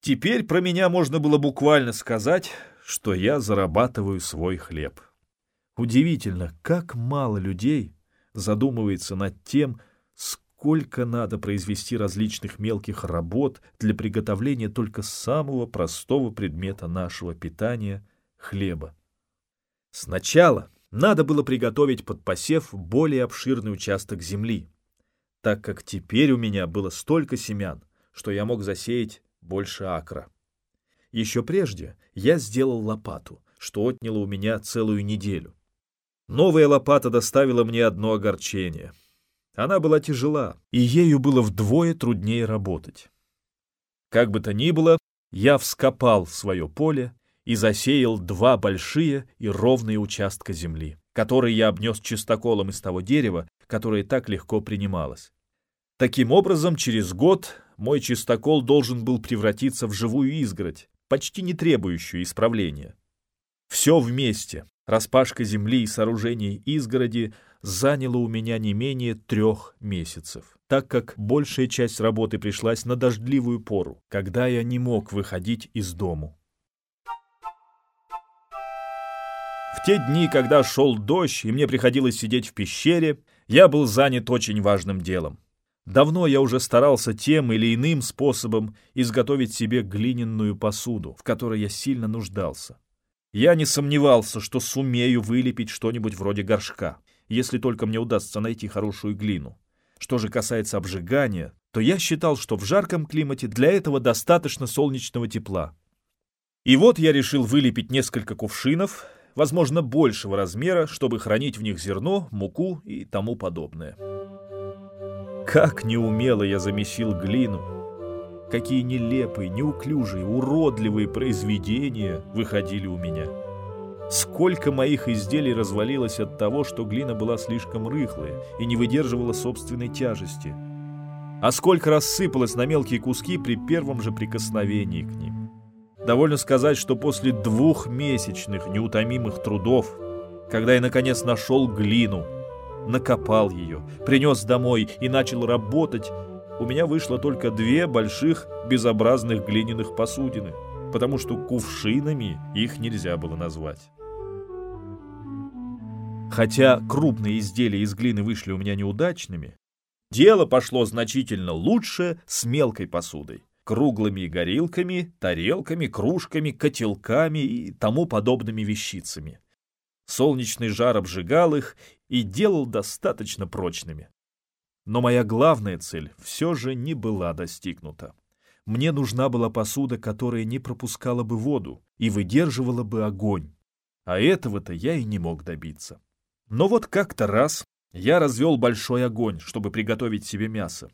Теперь про меня можно было буквально сказать, что я зарабатываю свой хлеб. Удивительно, как мало людей задумывается над тем, сколько надо произвести различных мелких работ для приготовления только самого простого предмета нашего питания — хлеба. Сначала надо было приготовить под посев более обширный участок земли, так как теперь у меня было столько семян, что я мог засеять больше акра. Еще прежде я сделал лопату, что отняло у меня целую неделю. Новая лопата доставила мне одно огорчение. Она была тяжела, и ею было вдвое труднее работать. Как бы то ни было, я вскопал свое поле и засеял два большие и ровные участка земли, которые я обнес чистоколом из того дерева, которое так легко принималось. Таким образом, через год мой чистокол должен был превратиться в живую изгородь, почти не требующую исправления. Все вместе, распашка земли и сооружение изгороди, заняло у меня не менее трех месяцев, так как большая часть работы пришлась на дождливую пору, когда я не мог выходить из дому. В те дни, когда шел дождь и мне приходилось сидеть в пещере, я был занят очень важным делом. Давно я уже старался тем или иным способом изготовить себе глиняную посуду, в которой я сильно нуждался. Я не сомневался, что сумею вылепить что-нибудь вроде горшка, если только мне удастся найти хорошую глину. Что же касается обжигания, то я считал, что в жарком климате для этого достаточно солнечного тепла. И вот я решил вылепить несколько кувшинов, возможно, большего размера, чтобы хранить в них зерно, муку и тому подобное. Как неумело я замесил глину, Какие нелепые, неуклюжие, уродливые произведения выходили у меня. Сколько моих изделий развалилось от того, что глина была слишком рыхлая и не выдерживала собственной тяжести. А сколько рассыпалось на мелкие куски при первом же прикосновении к ним. Довольно сказать, что после двухмесячных неутомимых трудов, когда я наконец нашел глину, накопал ее, принес домой и начал работать, у меня вышло только две больших безобразных глиняных посудины, потому что кувшинами их нельзя было назвать. Хотя крупные изделия из глины вышли у меня неудачными, дело пошло значительно лучше с мелкой посудой, круглыми горилками, тарелками, кружками, котелками и тому подобными вещицами. Солнечный жар обжигал их и делал достаточно прочными. Но моя главная цель все же не была достигнута. Мне нужна была посуда, которая не пропускала бы воду и выдерживала бы огонь. А этого-то я и не мог добиться. Но вот как-то раз я развел большой огонь, чтобы приготовить себе мясо.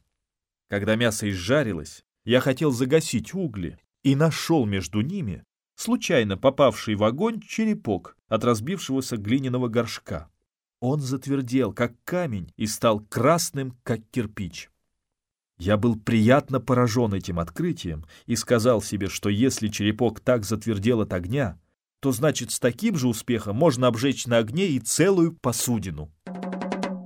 Когда мясо изжарилось, я хотел загасить угли и нашел между ними случайно попавший в огонь черепок от разбившегося глиняного горшка. Он затвердел, как камень, и стал красным, как кирпич. Я был приятно поражен этим открытием и сказал себе, что если черепок так затвердел от огня, то значит с таким же успехом можно обжечь на огне и целую посудину.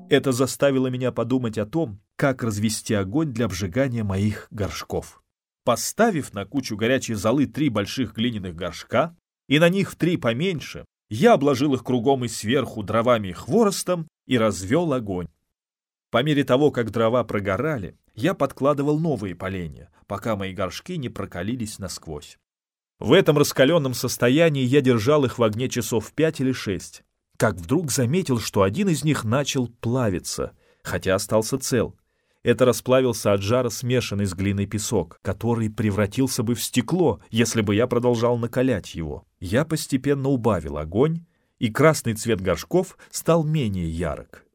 Это заставило меня подумать о том, как развести огонь для обжигания моих горшков. Поставив на кучу горячей золы три больших глиняных горшка и на них в три поменьше, я обложил их кругом и сверху дровами и хворостом и развел огонь. По мере того, как дрова прогорали, я подкладывал новые поленья, пока мои горшки не прокалились насквозь. В этом раскаленном состоянии я держал их в огне часов пять или шесть, как вдруг заметил, что один из них начал плавиться, хотя остался цел. Это расплавился от жара смешанный с глиной песок, который превратился бы в стекло, если бы я продолжал накалять его. Я постепенно убавил огонь, и красный цвет горшков стал менее ярок.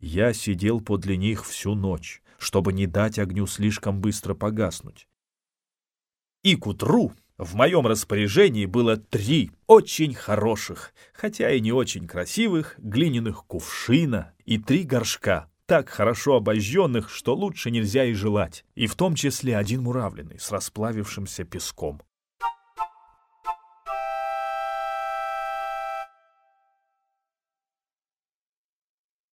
Я сидел подле них всю ночь, чтобы не дать огню слишком быстро погаснуть. И к утру в моем распоряжении было три очень хороших, хотя и не очень красивых, глиняных кувшина и три горшка, так хорошо обожженных, что лучше нельзя и желать, и в том числе один муравленный с расплавившимся песком.